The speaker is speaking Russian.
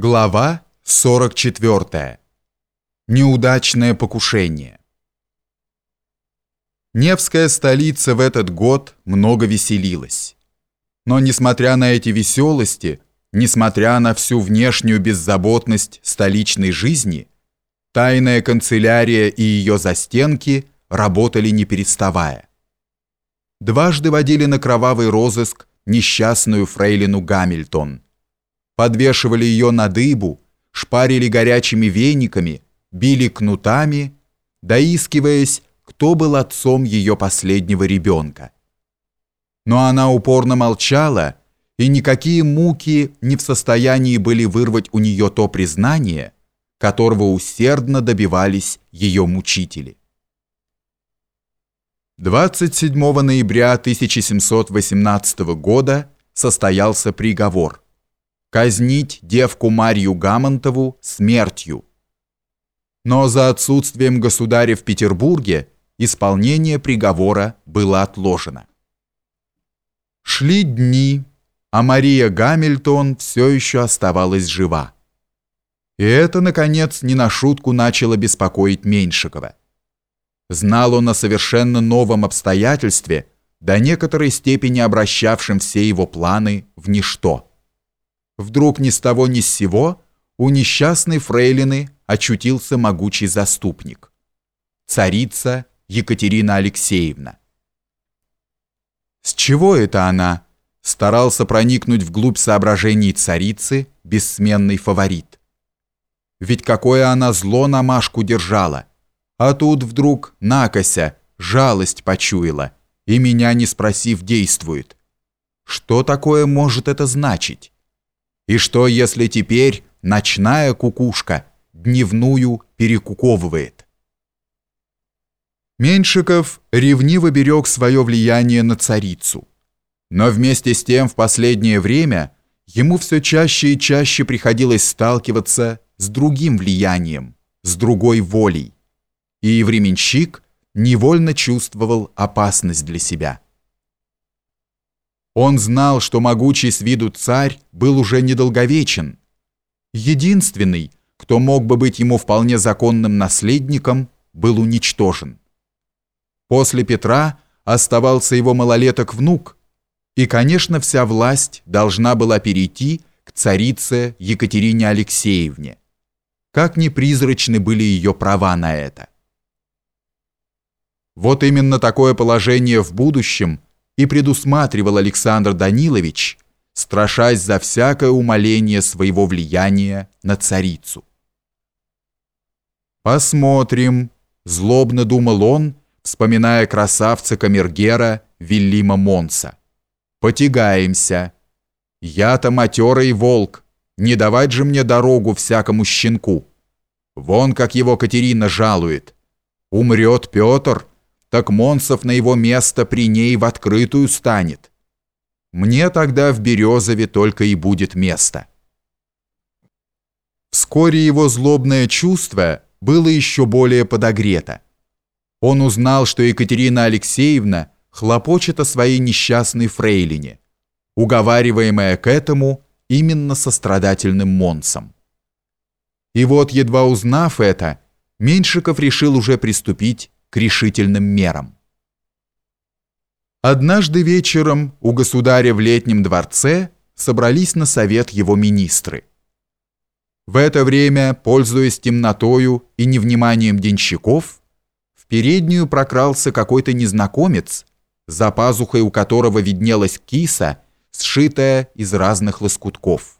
Глава 44. Неудачное покушение. Невская столица в этот год много веселилась. Но несмотря на эти веселости, несмотря на всю внешнюю беззаботность столичной жизни, тайная канцелярия и ее застенки работали не переставая. Дважды водили на кровавый розыск несчастную фрейлину Гамильтон – подвешивали ее на дыбу, шпарили горячими вениками, били кнутами, доискиваясь, кто был отцом ее последнего ребенка. Но она упорно молчала, и никакие муки не в состоянии были вырвать у нее то признание, которого усердно добивались ее мучители. 27 ноября 1718 года состоялся приговор – казнить девку Марью Гамонтову смертью. Но за отсутствием государя в Петербурге исполнение приговора было отложено. Шли дни, а Мария Гамильтон все еще оставалась жива. И это, наконец, не на шутку начало беспокоить Меньшикова. Знал он о совершенно новом обстоятельстве, до некоторой степени обращавшем все его планы в ничто – Вдруг ни с того ни с сего у несчастной фрейлины очутился могучий заступник. Царица Екатерина Алексеевна. С чего это она старался проникнуть вглубь соображений царицы бессменный фаворит? Ведь какое она зло на Машку держала, а тут вдруг накося, жалость почуяла и меня не спросив действует. Что такое может это значить? И что, если теперь ночная кукушка дневную перекуковывает? Меньшиков ревниво берег свое влияние на царицу. Но вместе с тем в последнее время ему все чаще и чаще приходилось сталкиваться с другим влиянием, с другой волей. И временщик невольно чувствовал опасность для себя. Он знал, что могучий с виду царь был уже недолговечен. Единственный, кто мог бы быть ему вполне законным наследником, был уничтожен. После Петра оставался его малолеток внук, и, конечно, вся власть должна была перейти к царице Екатерине Алексеевне. Как ни призрачны были ее права на это. Вот именно такое положение в будущем – и предусматривал Александр Данилович, страшась за всякое умаление своего влияния на царицу. «Посмотрим», — злобно думал он, вспоминая красавца Камергера Вильима Монса. «Потягаемся. Я-то матерый волк, не давать же мне дорогу всякому щенку. Вон как его Катерина жалует. Умрет Петр, так Монсов на его место при ней в открытую станет. Мне тогда в Березове только и будет место. Вскоре его злобное чувство было еще более подогрето. Он узнал, что Екатерина Алексеевна хлопочет о своей несчастной фрейлине, уговариваемая к этому именно сострадательным Монсом. И вот, едва узнав это, Меньшиков решил уже приступить к решительным мерам. Однажды вечером у государя в летнем дворце собрались на совет его министры. В это время, пользуясь темнотою и невниманием денщиков, в переднюю прокрался какой-то незнакомец, за пазухой у которого виднелась киса, сшитая из разных лоскутков.